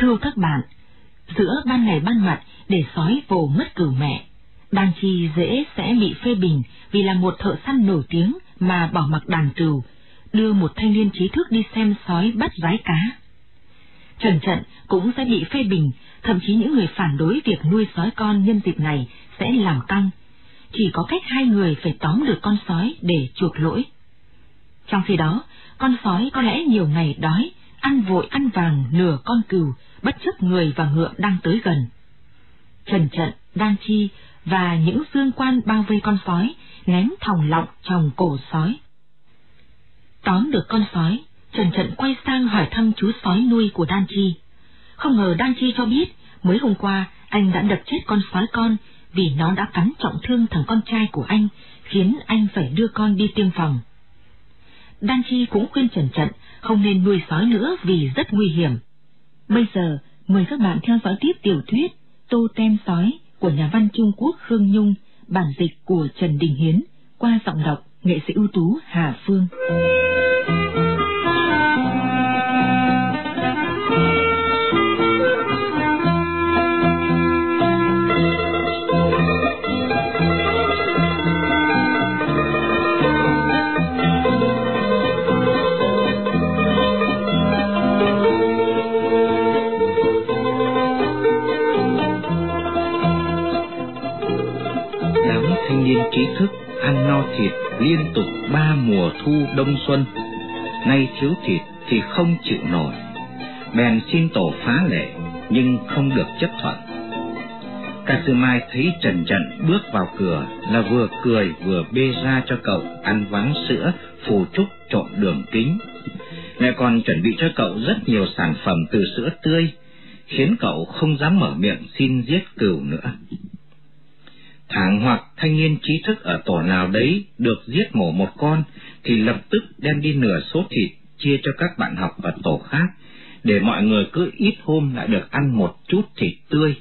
Thưa các bạn, giữa ban ngày ban mặt để sói vồ mất cửu mẹ, đàn Chi dễ sẽ bị phê bình vì là một thợ săn nổi tiếng mà bỏ mặc đàn cừu, đưa một thanh niên trí thức đi xem sói bắt rái cá. Trần Trận cũng sẽ bị phê bình, thậm chí những người phản đối việc nuôi sói con nhân dịp này sẽ làm căng. Chỉ có cách hai người phải tóm được con sói để chuộc lỗi. Trong khi đó, con sói có lẽ nhiều ngày đói, ăn vội ăn vàng nửa con cừu, bất chấp người và ngựa đang tới gần. Trần Trận, Đan Chi và những dương quan bao vây con sói, ném thòng lọng trong cổ sói. Tóm được con sói, Trần Trận quay sang hỏi thăm chú sói nuôi của Đan Chi. Không ngờ Đan Chi cho biết, mới hôm qua anh đã đập chết con sói con vì nó đã cắn trọng thương thằng con trai của anh, khiến anh phải đưa con đi tiêm phòng. Đan Chi cũng khuyên Trần Trận không nên nuôi sói nữa vì rất nguy hiểm. Bây giờ, mời các bạn theo dõi tiếp tiểu thuyết Tô Tem Sói của nhà văn Trung Quốc Khương Nhung, bản dịch của Trần Đình Hiến, qua giọng đọc nghệ sĩ ưu tú Hà Phương. Thịt liên tục ba mùa thu đông xuân. Nay thiếu thịt thì không chịu nổi. Bèn xin tổ phá lệ, nhưng không được chấp thuận. Ca sư mai thấy trần trận bước vào cửa là vừa cười vừa bê ra cho cậu ăn váng sữa, phù trúc trộn đường kính. Lại còn chuẩn bị cho cậu rất nhiều sản phẩm từ sữa tươi, khiến cậu không dám mở miệng xin giết cừu nữa thẳng hoặc thanh niên trí thức ở tổ nào đấy được giết mổ một con thì lập tức đem đi nửa số thịt chia cho các bạn học ở tổ khác để mọi người cứ ít hôm lại được ăn một chút thịt tươi.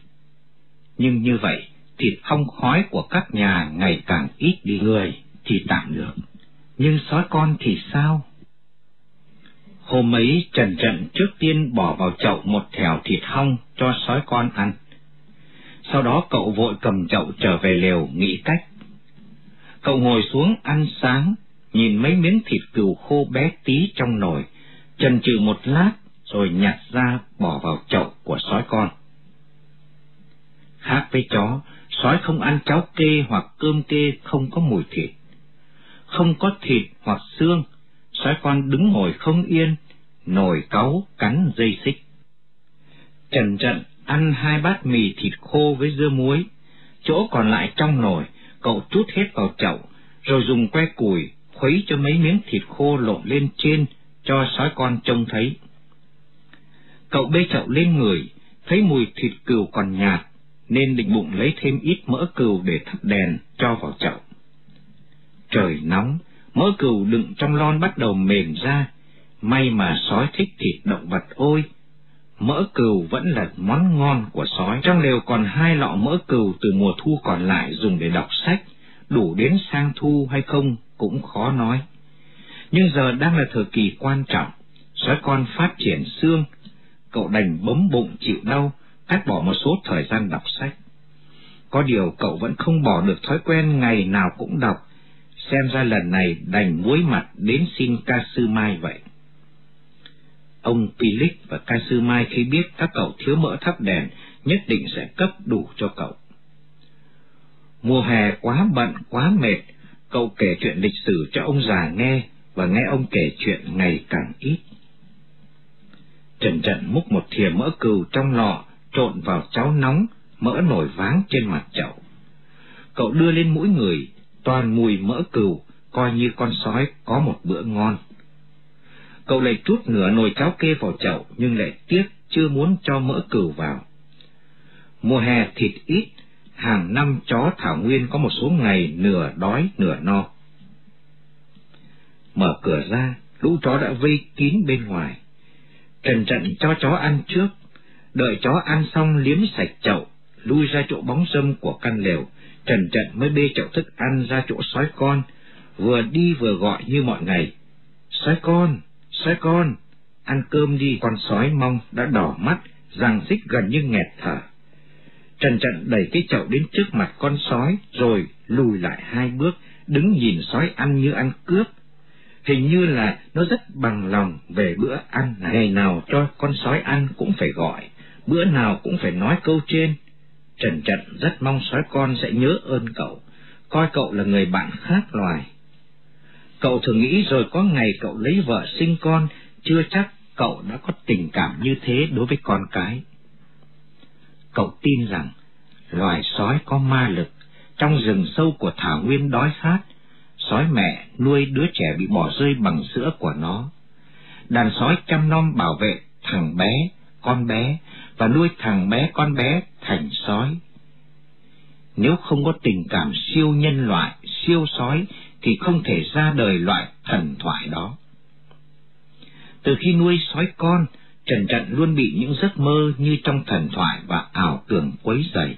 Nhưng như vậy, thịt ong khói của các nhà ngày càng ít đi người thì tạm được. Nhưng sói con thì sao? Hôm ấy Trần Trận trước tiên bỏ vào chậu một thèo thịt hong cho sói con ăn. Sau đó cậu vội cầm chậu trở về lều nghĩ cách. Cậu ngồi xuống ăn sáng, nhìn mấy miếng thịt cừu khô bé tí trong nồi, chần chừ một lát rồi nhặt ra bỏ vào chậu của sói con. Khác với chó, sói không ăn cháo kê hoặc cơm kê không có mùi thịt. Không có thịt hoặc xương, sói con đứng ngồi không yên, nồi cáu cắn dây xích. Trần trận ăn hai bát mì thịt khô với dưa muối, chỗ còn lại trong nồi, cậu trút hết vào chậu, rồi dùng que củi khuấy cho mấy miếng thịt khô lộn lên trên cho sói con trông thấy. Cậu bê chậu lên người, thấy mùi thịt cừu còn nhạt, nên định bụng lấy thêm ít mỡ cừu để thắp đèn cho vào chậu. Trời nóng, mỡ cừu đựng trong lon bắt đầu mềm ra, may mà sói thích thịt động vật ôi. Mỡ cừu vẫn là món ngon của sói. Trong lều còn hai lọ mỡ cừu từ mùa thu còn lại dùng để đọc sách, đủ đến sang thu hay không cũng khó nói. Nhưng giờ đang là thời kỳ quan trọng, sói con phát triển xương, cậu đành bấm bụng chịu đau, cắt bỏ một số thời gian đọc sách. Có điều cậu vẫn không bỏ được thói quen ngày nào cũng đọc, xem ra lần này đành muối mặt đến xin ca sư Mai vậy. Ông Pilik và ca sư Mai khi biết các cậu thiếu mỡ thắp đèn, nhất định sẽ cấp đủ cho cậu. Mùa hè quá bận, quá mệt, Cậu kể chuyện lịch sử cho ông già nghe, và nghe ông kể chuyện ngày càng ít. Trần Trận múc một thìa mỡ cừu trong lọ, trộn vào cháo nóng, mỡ nổi váng trên mặt chậu. Cậu đưa lên mũi người, toàn mùi mỡ cừu, coi như con sói có một bữa ngon. Cậu lại trút nửa nồi cháo kê vào chậu, nhưng lại tiếc chưa muốn cho mỡ cừu vào. Mùa hè thịt ít, hàng năm chó Thảo Nguyên có một số ngày nửa đói nửa no. Mở cửa ra, lũ chó đã vây kín bên ngoài. Trần trận cho chó ăn trước, đợi chó ăn xong liếm sạch chậu, lui ra chỗ bóng râm của căn lều, Trần trận mới bê chậu thức ăn ra chỗ sói con, vừa đi vừa gọi như mọi ngày. Sói con, sói con, ăn cơm đi, con sói mong đã đỏ mắt, răng xích gần như nghẹt thở. Trần trận đẩy cái chậu đến trước mặt con sói, rồi lùi lại hai bước, đứng nhìn sói ăn như ăn cướp. Hình như là nó rất bằng lòng về bữa ăn này. Ngày nào cho con sói ăn cũng phải gọi, bữa nào cũng phải nói câu trên. Trần trận rất mong sói con sẽ nhớ ơn cậu, coi cậu là người bạn khác loài. Cậu thường nghĩ rồi có ngày cậu lấy vợ sinh con, chưa chắc cậu đã có tình cảm như thế đối với con cái. Cậu tin rằng loài sói có ma lực, trong rừng sâu của Thảo Nguyên đói khát, sói mẹ nuôi đứa trẻ bị bỏ rơi bằng sữa của nó. Đàn sói chăm nom bảo vệ thằng bé, con bé, và nuôi thằng bé con bé thành sói. Nếu không có tình cảm siêu nhân loại, siêu sói, thì không thể ra đời loại thần thoại đó. Từ khi nuôi sói con, Trần Trận luôn bị những giấc mơ như trong thần thoại và ảo tưởng quấy rầy.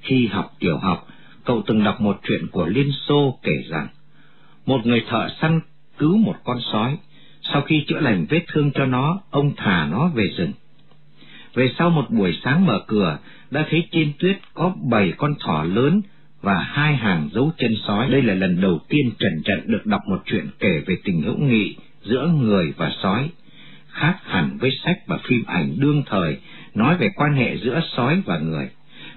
Khi học tiểu học, cậu từng đọc một chuyện của Liên Xô kể rằng, một người thợ săn cứu một con sói, sau khi chữa lành vết thương cho nó, ông thả nó về rừng. Về sau một buổi sáng mở cửa, đã thấy trên tuyết có bảy con thỏ lớn và hai hàng dấu chân sói. Đây là lần đầu tiên Trần Trận được đọc một chuyện kể về tình hữu nghị giữa người và sói, khác hẳn với sách và phim ảnh đương thời nói về quan hệ giữa sói và người.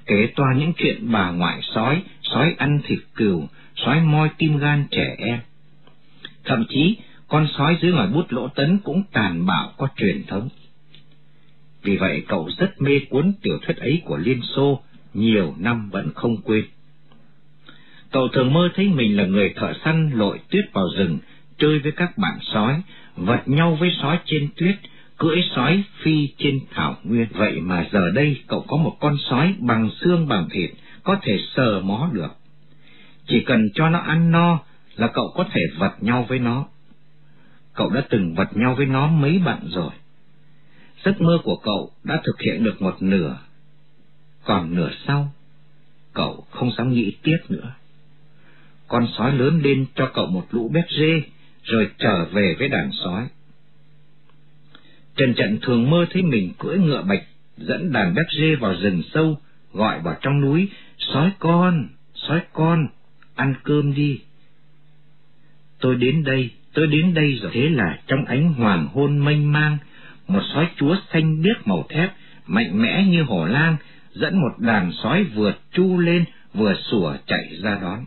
Kể toàn những chuyện bà ngoại sói, sói ăn thịt cừu, sói moi tim gan trẻ em. Thậm chí, con sói dưới ngòi bút lỗ tấn cũng tàn bạo có truyền thống. Vì vậy cậu rất mê cuốn tiểu thuyết ấy của Liên Xô, nhiều năm vẫn không quên. Cậu thường mơ thấy mình là người thợ săn lội tuyết vào rừng, chơi với các bạn sói, vật nhau với sói trên tuyết, cưỡi sói phi trên thảo nguyên. Vậy mà giờ đây cậu có một con sói bằng xương bằng thịt, có thể sờ mó được. Chỉ cần cho nó ăn no là cậu có thể vật nhau với nó. Cậu đã từng vật nhau với nó mấy bạn rồi. Giấc mơ của cậu đã thực hiện được một nửa, còn nửa sau, cậu không dám nghĩ tiếp nữa. Con sói lớn lên cho cậu một lũ bếp dê, rồi trở về với đàn sói. Trần Trận thường mơ thấy mình cưỡi ngựa bạch, dẫn đàn bếp dê vào rừng sâu, gọi vào trong núi, sói con, sói con, ăn cơm đi. Tôi đến đây, tôi đến đây rồi. Thế là trong ánh hoàng hôn mênh mang, một sói chúa xanh biếc màu thép, mạnh mẽ như hổ lang, dẫn một đàn sói vừa chu lên, vừa sủa chạy ra đón.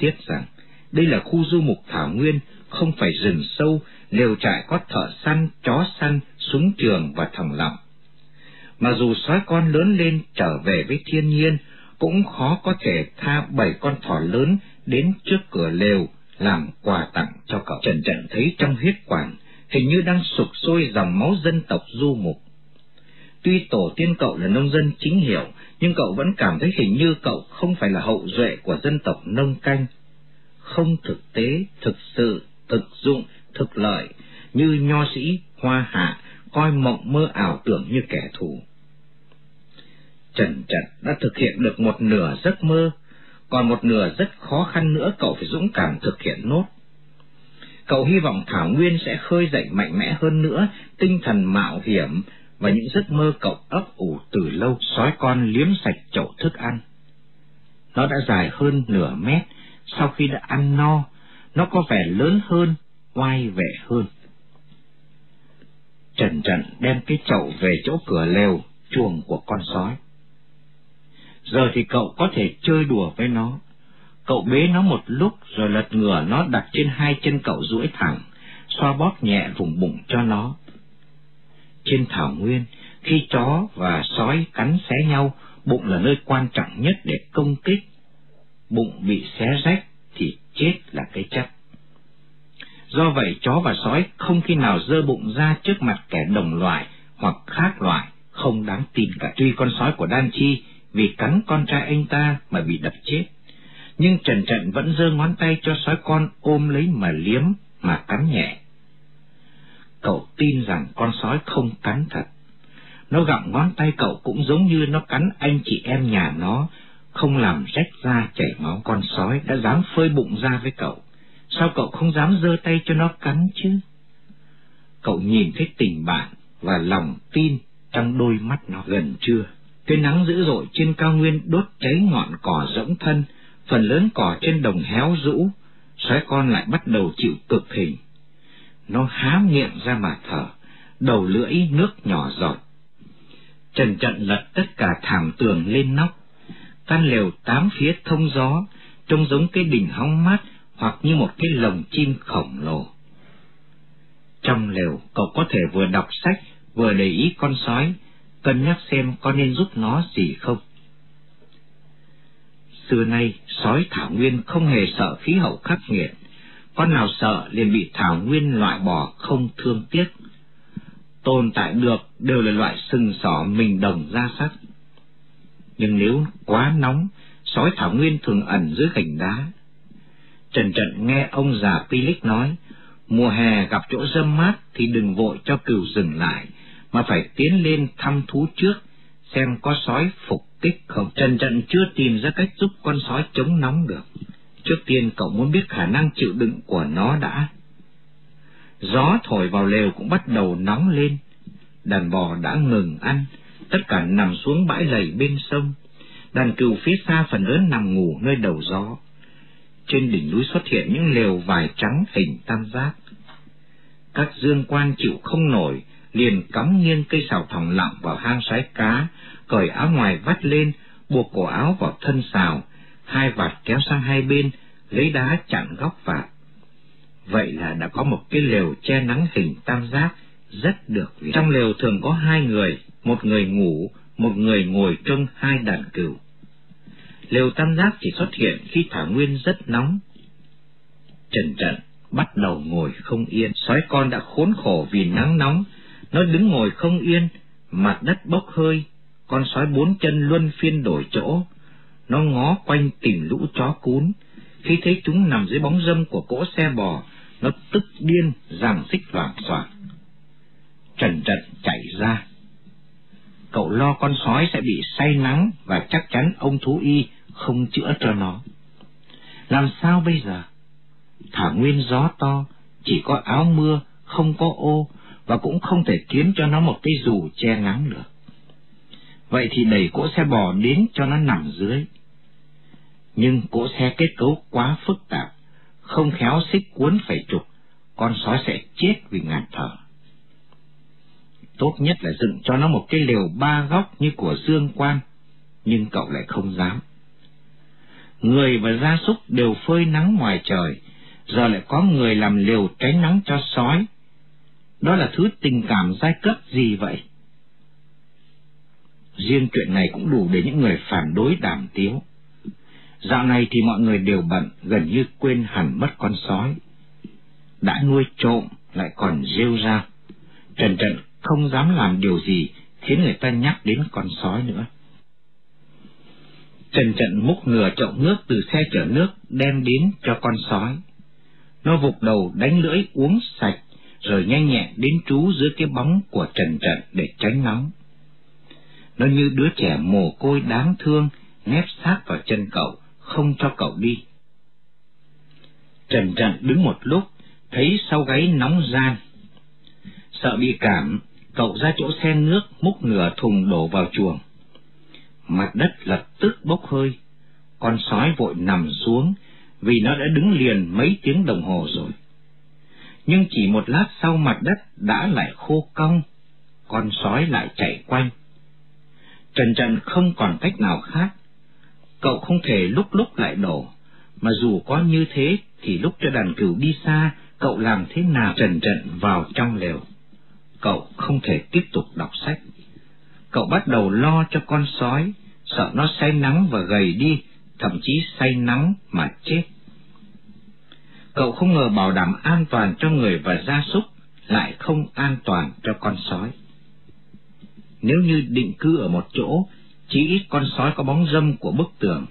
Tiếc rằng, đây là khu du mục Thảo Nguyên, không phải rừng sâu, lều trại có thợ săn, chó săn, súng trường và thòng lọng. Mà dù sói con lớn lên trở về với thiên nhiên, cũng khó có thể tha bảy con thỏ lớn đến trước cửa lều làm quà tặng cho cậu. Trần Trần thấy trong huyết quản hình như đang sục sôi dòng máu dân tộc du mục. Tuy tổ tiên cậu là nông dân chính hiệu, nhưng cậu vẫn cảm thấy hình như cậu không phải là hậu duệ của dân tộc nông canh. Không thực tế, thực sự, thực dụng, thực lợi, như nho sĩ, hoa hạ, coi mộng mơ ảo tưởng như kẻ thù. Trần Trật đã thực hiện được một nửa giấc mơ, còn một nửa rất khó khăn nữa cậu phải dũng cảm thực hiện nốt. Cậu hy vọng Thảo Nguyên sẽ khơi dậy mạnh mẽ hơn nữa tinh thần mạo hiểm và những giấc mơ cậu ấp ủ từ lâu sói con liếm sạch chậu thức ăn. Nó đã dài hơn nửa mét, sau khi đã ăn no, nó có vẻ lớn hơn, oai vệ hơn. Trần Trần đem cái chậu về chỗ cửa lều, chuồng của con sói. Giờ thì cậu có thể chơi đùa với nó. Cậu bế nó một lúc rồi lật ngửa nó đặt trên hai chân cậu duỗi thẳng, xoa bóp nhẹ vùng bụng cho nó. Trên thảo nguyên, khi chó và sói cắn xé nhau, bụng là nơi quan trọng nhất để công kích. Bụng bị xé rách thì chết là cái chắc. Do vậy chó và sói không khi nào dơ bụng ra trước mặt kẻ đồng loại hoặc khác loại, không đáng tin cả. Tuy con sói của Đan Chi vì cắn con trai anh ta mà bị đập chết, nhưng Trần Trận vẫn giơ ngón tay cho sói con ôm lấy mà liếm, mà cắn nhẹ. Cậu tin rằng con sói không cắn thật. Nó gặm ngón tay cậu cũng giống như nó cắn anh chị em nhà nó, không làm rách da chảy máu. Con sói đã dám phơi bụng ra với cậu. Sao cậu không dám giơ tay cho nó cắn chứ? Cậu nhìn thấy tình bạn và lòng tin trong đôi mắt nó gần trưa. Cái nắng dữ dội trên cao nguyên đốt cháy ngọn cỏ rỗng thân, phần lớn cỏ trên đồng héo rũ, sói con lại bắt đầu chịu cực hình. Nó há miệng ra mà thở, đầu lưỡi nước nhỏ giọt. Trần trận lật tất cả thảm tường lên nóc, căn lều tám phía thông gió, trông giống cái đỉnh hóng mát hoặc như một cái lồng chim khổng lồ. Trong lều, cậu có thể vừa đọc sách, vừa để ý con sói, cân nhắc xem có nên giúp nó gì không. Xưa nay, sói thảo nguyên không hề sợ khí hậu khắc nghiệt, con nào sợ liền bị thảo nguyên loại bỏ không thương tiếc. Tồn tại được đều là loại sừng sỏ mình đồng ra sắt. Nhưng nếu quá nóng, sói thảo nguyên thường ẩn dưới gành đá. Trần Trận nghe ông già Pilic nói, mùa hè gặp chỗ râm mát thì đừng vội cho cừu dừng lại, mà phải tiến lên thăm thú trước, xem có sói phục kích không. Trần Trận chưa tìm ra cách giúp con sói chống nóng được. Trước tiên cậu muốn biết khả năng chịu đựng của nó đã. Gió thổi vào lều cũng bắt đầu nóng lên. Đàn bò đã ngừng ăn, tất cả nằm xuống bãi lầy bên sông. Đàn cừu phía xa phần lớn nằm ngủ nơi đầu gió. Trên đỉnh núi xuất hiện những lều vải trắng hình tam giác. Các dương quan chịu không nổi, liền cắm nghiêng cây xào thòng lọng vào hang sái cá, cởi áo ngoài vắt lên, buộc cổ áo vào thân xào, hai vạt kéo sang hai bên, lấy đá chặn góc vạt. Vậy là đã có một cái lều che nắng hình tam giác, rất được. Trong lều thường có hai người, một người ngủ, một người ngồi trông hai đàn cừu. Lều tam giác chỉ xuất hiện khi thảo nguyên rất nóng. Trần trận bắt đầu ngồi không yên, sói con đã khốn khổ vì nắng nóng, nó đứng ngồi không yên, mặt đất bốc hơi, con sói bốn chân luân phiên đổi chỗ, nó ngó quanh tìm lũ chó cún, khi thấy chúng nằm dưới bóng râm của cỗ xe bò, nó tức điên, giằng xích loạn soạn. Trần trận chạy ra. Cậu lo con sói sẽ bị say nắng và chắc chắn ông thú y không chữa cho nó. Làm sao bây giờ? Thả nguyên gió to, chỉ có áo mưa, không có ô, và cũng không thể kiếm cho nó một cái dù che nắng được. Vậy thì đẩy cỗ xe bò đến cho nó nằm dưới. Nhưng cỗ xe kết cấu quá phức tạp, không khéo xích cuốn phải trục, con sói sẽ chết vì ngạt thở. Tốt nhất là dựng cho nó một cái lều ba góc như của Dương Quan, nhưng cậu lại không dám. Người và gia súc đều phơi nắng ngoài trời, giờ lại có người làm lều tránh nắng cho sói. Đó là thứ tình cảm giai cấp gì vậy? Riêng chuyện này cũng đủ để những người phản đối đàm tiếu. Dạo này thì mọi người đều bận, gần như quên hẳn mất con sói. Đã nuôi trộm, lại còn rêu ra. Trần Trần không dám làm điều gì khiến người ta nhắc đến con sói nữa. Trần Trận múc nửa chậu nước từ xe chở nước đem đến cho con sói. Nó vụt đầu đánh lưỡi uống sạch, rồi nhanh nhẹn đến trú dưới cái bóng của Trần Trận để tránh nóng. Nó như đứa trẻ mồ côi đáng thương, nép sát vào chân cậu, không cho cậu đi. Trần Trận đứng một lúc, thấy sau gáy nóng gian. Sợ bị cảm, cậu ra chỗ xe nước múc nửa thùng đổ vào chuồng mặt đất lập tức bốc hơi. Con sói vội nằm xuống, vì nó đã đứng liền mấy tiếng đồng hồ rồi. Nhưng chỉ một lát sau mặt đất đã lại khô cong, con sói lại chạy quanh. Trần Trần không còn cách nào khác. Cậu không thể lúc lúc lại đổ, mà dù có như thế thì lúc cho đàn cừu đi xa, cậu làm thế nào trần trận vào trong lều. Cậu không thể tiếp tục đọc sách. Cậu bắt đầu lo cho con sói, sợ nó say nắng và gầy đi, thậm chí say nắng mà chết. Cậu không ngờ bảo đảm an toàn cho người và gia súc, lại không an toàn cho con sói. Nếu như định cư ở một chỗ, chỉ ít con sói có bóng dâm của bức tường.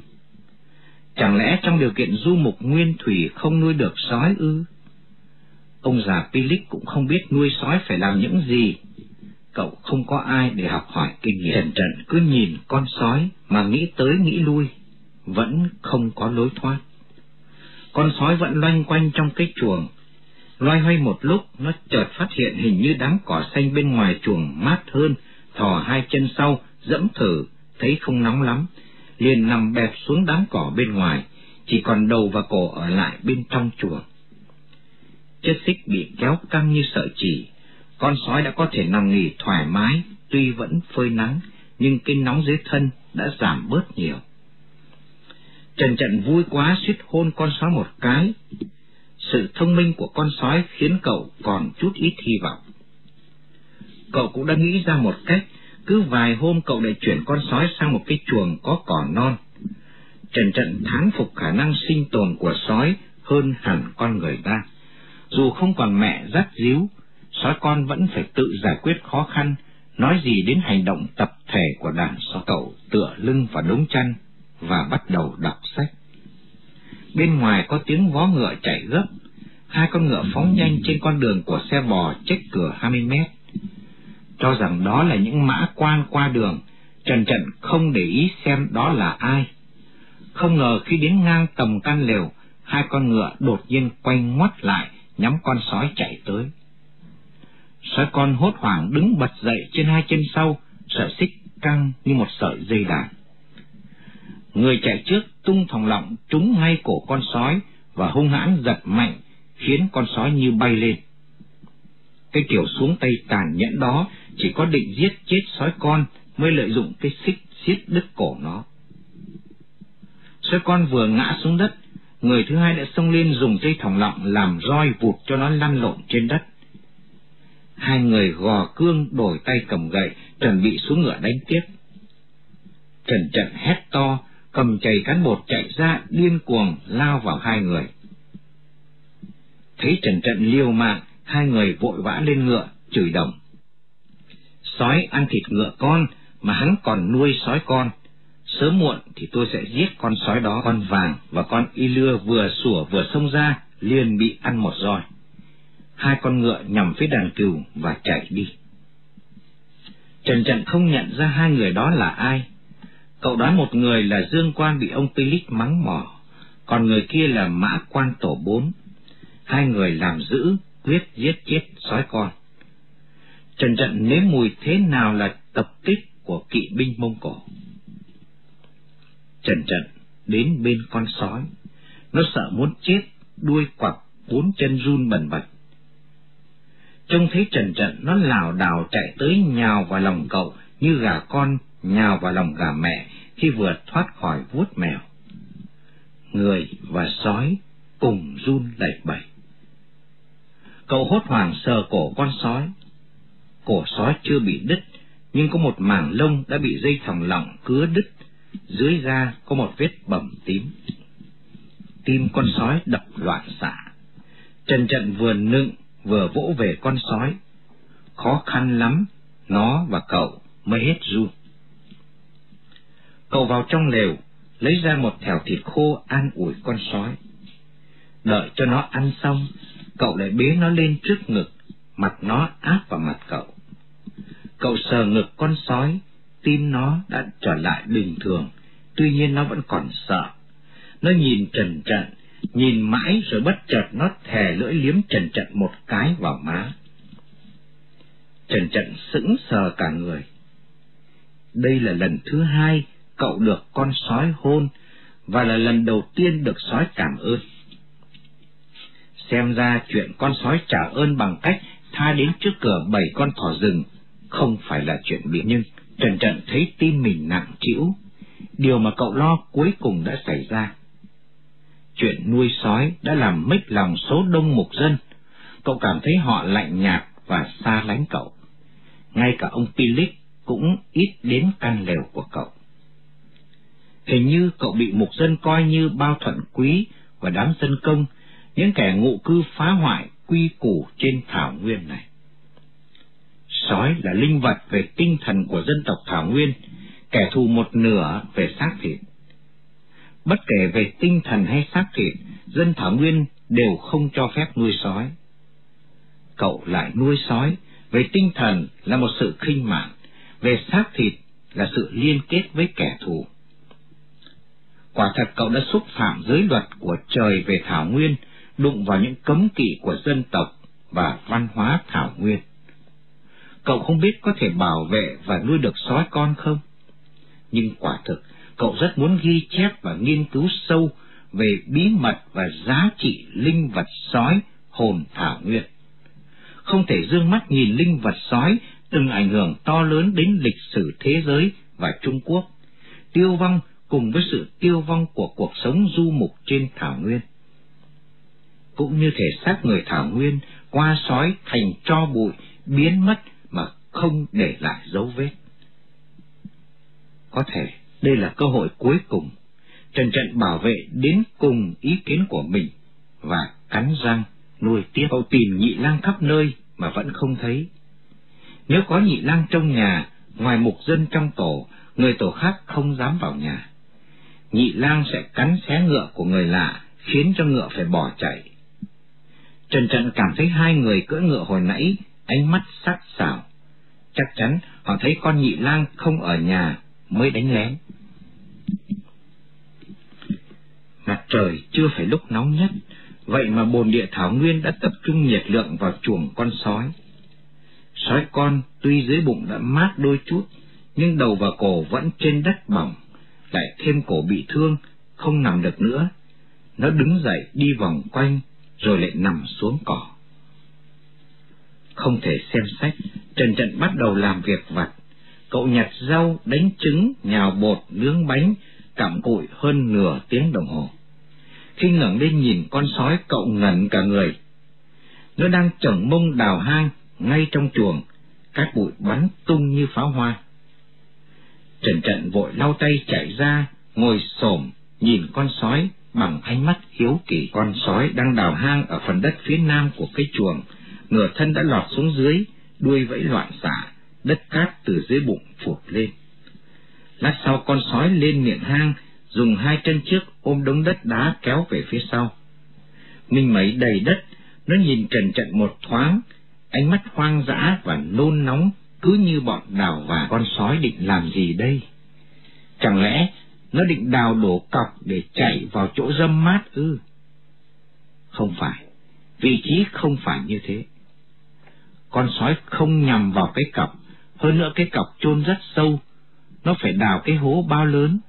Chẳng lẽ trong điều kiện du mục nguyên thủy không nuôi được sói ư? Ông già Pilic cũng không biết nuôi sói phải làm những gì. Cậu không có ai để học hỏi kinh nghiệm. Trần Trần cứ nhìn con sói mà nghĩ tới nghĩ lui, vẫn không có lối thoát. Con sói vẫn loanh quanh trong cái chuồng. Loay hoay một lúc, nó chợt phát hiện hình như đám cỏ xanh bên ngoài chuồng mát hơn, thò hai chân sau, dẫm thử, thấy không nóng lắm, liền nằm bẹp xuống đám cỏ bên ngoài, chỉ còn đầu và cổ ở lại bên trong chuồng. Chất xích bị kéo căng như sợi chỉ, con sói đã có thể nằm nghỉ thoải mái, tuy vẫn phơi nắng, nhưng cái nóng dưới thân đã giảm bớt nhiều. Trần Trận vui quá suýt hôn con sói một cái. Sự thông minh của con sói khiến cậu còn chút ít hy vọng. Cậu cũng đã nghĩ ra một cách, cứ vài hôm cậu lại chuyển con sói sang một cái chuồng có cỏ non. Trần Trận thán phục khả năng sinh tồn của sói hơn hẳn con người ta. Dù không còn mẹ dắt díu, sói con vẫn phải tự giải quyết khó khăn, nói gì đến hành động tập thể của đàn sói cậu tựa lưng vào đống chăn và bắt đầu đọc sách. Bên ngoài có tiếng vó ngựa chạy gấp, hai con ngựa phóng nhanh trên con đường của xe bò chết cửa 20 mét. Cho rằng đó là những mã quan qua đường, Trần Trận không để ý xem đó là ai. Không ngờ khi đến ngang tầm căn lều, hai con ngựa đột nhiên quay ngoắt lại, nhắm con sói chạy tới. Sói con hốt hoảng đứng bật dậy trên hai chân sau, sợi xích căng như một sợi dây đàn. Người chạy trước tung thòng lọng trúng ngay cổ con sói và hung hãn giật mạnh, khiến con sói như bay lên. Cái kiểu xuống tay tàn nhẫn đó chỉ có định giết chết sói con mới lợi dụng cái xích xiết đứt cổ nó. Sói con vừa ngã xuống đất, người thứ hai đã xông lên dùng dây thòng lọng làm roi vụt cho nó lăn lộn trên đất. Hai người gò cương đổi tay cầm gậy, chuẩn bị xuống ngựa đánh tiếp. Trần trận hét to, cầm chày cán bột chạy ra điên cuồng lao vào hai người. Thấy Trần Trận liều mạng, hai người vội vã lên ngựa, chửi đồng. Sói ăn thịt ngựa con, mà hắn còn nuôi sói con. Sớm muộn thì tôi sẽ giết con sói đó, con vàng và con y lưa vừa sủa vừa xông ra, liền bị ăn một roi. Hai con ngựa nhằm phía đàn cừu và chạy đi. Trần Trận không nhận ra hai người đó là ai, Cậu đoán một người là Dương Quan bị ông Pilic mắng mỏ, còn người kia là Mã Quan Tổ Bốn. Hai người làm giữ, quyết giết chết sói con. Trần trận nếm mùi thế nào là tập kích của kỵ binh Mông Cổ. Trần trận đến bên con sói, nó sợ muốn chết, đuôi quặp, bốn chân run bần bật. Trông thấy Trần trận nó lảo đảo chạy tới nhào vào lòng cậu như gà con nhào vào lòng gà mẹ khi vừa thoát khỏi vuốt mèo. Người và sói cùng run lẩy bẩy. Cậu hốt hoảng sờ cổ con sói. Cổ sói chưa bị đứt, nhưng có một mảng lông đã bị dây thòng lọng cứa đứt, dưới da có một vết bầm tím. Tim con sói đập loạn xạ. Trần trận vừa nựng vừa vỗ về con sói. Khó khăn lắm, nó và cậu mới hết ru. Cậu vào trong lều, lấy ra một thẻo thịt khô an ủi con sói. Đợi cho nó ăn xong, cậu lại bế nó lên trước ngực, mặt nó áp vào mặt cậu. Cậu sờ ngực con sói, tim nó đã trở lại bình thường, tuy nhiên nó vẫn còn sợ. Nó nhìn trần trận, nhìn mãi rồi bất chợt nó thè lưỡi liếm trần trận một cái vào má. Trần trận sững sờ cả người. Đây là lần thứ hai cậu được con sói hôn và là lần đầu tiên được sói cảm ơn. Xem ra chuyện con sói trả ơn bằng cách tha đến trước cửa bảy con thỏ rừng không phải là chuyện bị nhưng Trần trần thấy tim mình nặng trĩu, điều mà cậu lo cuối cùng đã xảy ra. chuyện nuôi sói đã làm mất lòng số đông mục dân. Cậu cảm thấy họ lạnh nhạt và xa lánh cậu. Ngay cả ông Philip cũng ít đến căn lều của cậu. Hình như cậu bị mục dân coi như bao thuận quý và đám dân công, những kẻ ngụ cư phá hoại quy củ trên thảo nguyên này. Sói là linh vật về tinh thần của dân tộc Thảo Nguyên, kẻ thù một nửa về xác thịt. Bất kể về tinh thần hay xác thịt, dân Thảo Nguyên đều không cho phép nuôi sói. Cậu lại nuôi sói, về tinh thần là một sự khinh mạn, về xác thịt là sự liên kết với kẻ thù. Quả thật cậu đã xúc phạm giới luật của trời về Thảo Nguyên, đụng vào những cấm kỵ của dân tộc và văn hóa Thảo Nguyên. Cậu không biết có thể bảo vệ và nuôi được sói con không? Nhưng quả thực, cậu rất muốn ghi chép và nghiên cứu sâu về bí mật và giá trị linh vật sói hồn Thảo Nguyên. Không thể dương mắt nhìn linh vật sói từng ảnh hưởng to lớn đến lịch sử thế giới và Trung Quốc, tiêu vong cùng với sự tiêu vong của cuộc sống du mục trên Thảo Nguyên. Cũng như thể xác người Thảo Nguyên qua sói thành cho bụi, biến mất mà không để lại dấu vết. Có thể đây là cơ hội cuối cùng, Trần Trận bảo vệ đến cùng ý kiến của mình và cắn răng nuôi tiếp. hậu tìm nhị lang khắp nơi mà vẫn không thấy. Nếu có nhị lang trong nhà, ngoài mục dân trong tổ, người tổ khác không dám vào nhà. Nhị lang sẽ cắn xé ngựa của người lạ, khiến cho ngựa phải bỏ chạy. Trần Trận cảm thấy hai người cưỡi ngựa hồi nãy, ánh mắt sắc sảo. Chắc chắn họ thấy con nhị lang không ở nhà mới đánh lén. Mặt trời chưa phải lúc nóng nhất, vậy mà bồn địa thảo nguyên đã tập trung nhiệt lượng vào chuồng con sói. Sói con tuy dưới bụng đã mát đôi chút, nhưng đầu và cổ vẫn trên đất bỏng, lại thêm cổ bị thương, không nằm được nữa. Nó đứng dậy đi vòng quanh, rồi lại nằm xuống cỏ. Không thể xem sách, Trần Trận bắt đầu làm việc vặt. Cậu nhặt rau, đánh trứng, nhào bột, nướng bánh, cặm cụi hơn nửa tiếng đồng hồ. Khi ngẩng lên nhìn con sói cậu ngẩn cả người. Nó đang chồng mông đào hang ngay trong chuồng, các bụi bắn tung như pháo hoa. Trần Trận vội lau tay chạy ra, ngồi xổm nhìn con sói bằng ánh mắt hiếu kỳ. Con sói đang đào hang ở phần đất phía nam của cái chuồng, nửa thân đã lọt xuống dưới, đuôi vẫy loạn xả, đất cát từ dưới bụng phụt lên. Lát sau con sói lên miệng hang, dùng hai chân trước ôm đống đất đá kéo về phía sau. Minh mấy đầy đất, nó nhìn trần trận một thoáng, ánh mắt hoang dã và nôn nóng cứ như bọn đào và con sói định làm gì đây? Chẳng lẽ nó định đào đổ cọc để chạy vào chỗ dâm mát ư? Không phải, vị trí không phải như thế. Con sói không nhằm vào cái cọc, hơn nữa cái cọc chôn rất sâu, nó phải đào cái hố bao lớn.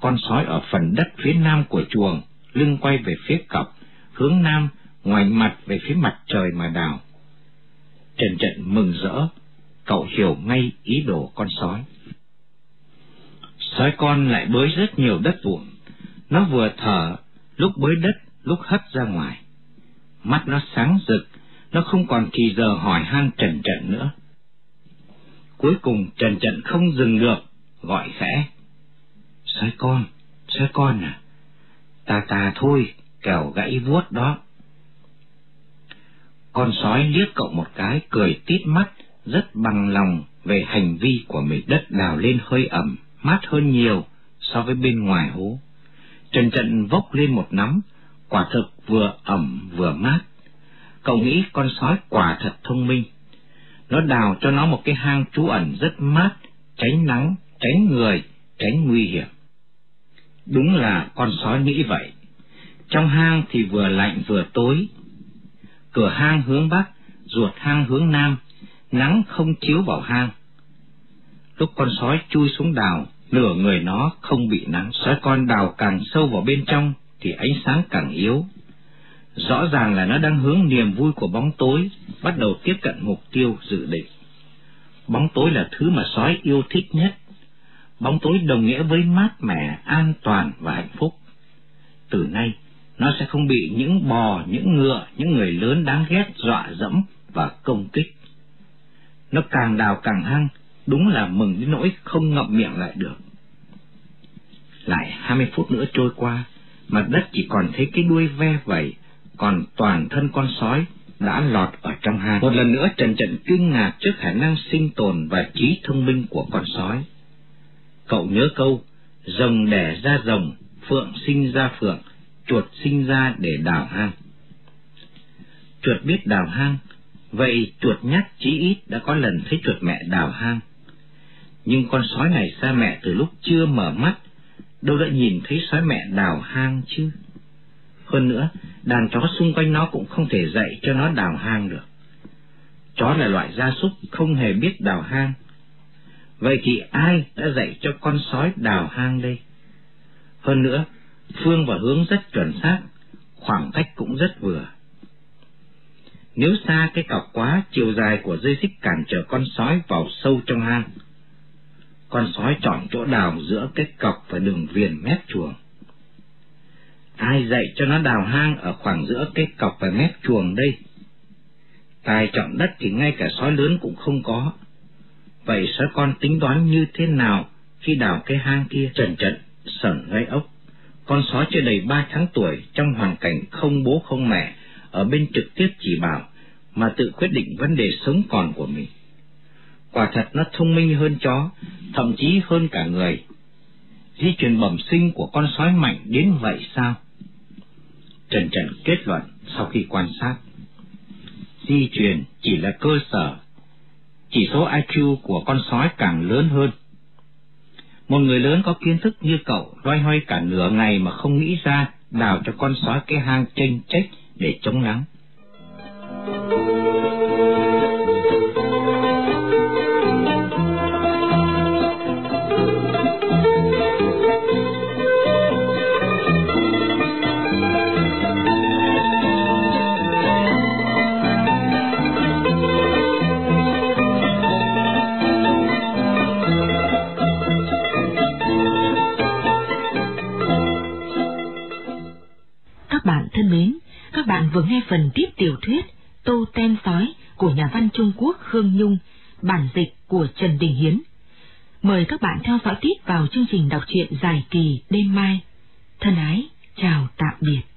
Con sói ở phần đất phía nam của chuồng, lưng quay về phía cọc, hướng nam, ngoảnh mặt về phía mặt trời mà đào. Trần Trận mừng rỡ, cậu hiểu ngay ý đồ con sói. Sói con lại bới rất nhiều đất vụn, nó vừa thở, lúc bới đất, lúc hất ra ngoài. Mắt nó sáng rực, nó không còn thì giờ hỏi han Trần Trận nữa. Cuối cùng Trần Trận không dừng được, gọi khẽ. Sói con, sói con à, ta ta thôi, kẻo gãy vuốt đó. Con sói liếc cậu một cái, cười tít mắt, rất bằng lòng về hành vi của mình. Đất đào lên hơi ẩm, mát hơn nhiều so với bên ngoài hố. Trần trận vốc lên một nắm, quả thực vừa ẩm vừa mát. Cậu nghĩ con sói quả thật thông minh. Nó đào cho nó một cái hang trú ẩn rất mát, tránh nắng, tránh người, tránh nguy hiểm. Đúng là con sói nghĩ vậy. Trong hang thì vừa lạnh vừa tối, cửa hang hướng bắc, ruột hang hướng nam, nắng không chiếu vào hang. Lúc con sói chui xuống đào, nửa người nó không bị nắng. Sói con đào càng sâu vào bên trong, thì ánh sáng càng yếu. Rõ ràng là nó đang hướng niềm vui của bóng tối, bắt đầu tiếp cận mục tiêu dự định. Bóng tối là thứ mà sói yêu thích nhất. Bóng tối đồng nghĩa với mát mẻ, an toàn và hạnh phúc. từ nay nó sẽ không bị những bò, những ngựa, những người lớn đáng ghét dọa dẫm và công kích. Nó càng đào càng hăng, đúng là mừng đến nỗi không ngậm miệng lại được. Lại hai mươi phút nữa trôi qua, mặt đất chỉ còn thấy cái đuôi ve vẩy, còn toàn thân con sói đã lọt ở trong hang. Một lần nữa Trần Trận kinh ngạc trước khả năng sinh tồn và trí thông minh của con sói. Cậu nhớ câu, rồng đẻ ra rồng, phượng sinh ra phượng, chuột sinh ra để đào hang. Chuột biết đào hang, vậy chuột nhắt chí ít đã có lần thấy chuột mẹ đào hang. Nhưng con sói này xa mẹ từ lúc chưa mở mắt, đâu đã nhìn thấy sói mẹ đào hang chứ. Hơn nữa, đàn chó xung quanh nó cũng không thể dạy cho nó đào hang được. Chó là loại gia súc không hề biết đào hang. Vậy thì ai đã dạy cho con sói đào hang đây? Hơn nữa, phương và hướng rất chuẩn xác, khoảng cách cũng rất vừa. Nếu xa cái cọc quá, chiều dài của dây xích cản trở con sói vào sâu trong hang. Con sói chọn chỗ đào giữa cái cọc và đường viền mép chuồng. Ai dạy cho nó đào hang ở khoảng giữa cái cọc và mép chuồng đây? Tài chọn đất thì ngay cả sói lớn cũng không có. Vậy sói con tính toán như thế nào khi đào cái hang kia trần trần, sẩn gây ốc? Con sói chưa đầy ba tháng tuổi trong hoàn cảnh không bố không mẹ, ở bên trực tiếp chỉ bảo, mà tự quyết định vấn đề sống còn của mình. Quả thật nó thông minh hơn chó, thậm chí hơn cả người. Di truyền bẩm sinh của con sói mạnh đến vậy sao? Trần Trần kết luận sau khi quan sát. Di truyền chỉ là cơ sở, chỉ số IQ của con sói càng lớn hơn. Một người lớn có kiến thức như cậu loay hoay cả nửa ngày mà không nghĩ ra đào cho con sói cái hang chênh chách để chống nắng. Vừa nghe phần tiếp tiểu thuyết Tô Tem Sói của nhà văn Trung Quốc Khương Nhung, bản dịch của Trần Đình Hiến. Mời các bạn theo dõi tiếp vào chương trình đọc truyện dài kỳ đêm mai. Thân ái, chào tạm biệt.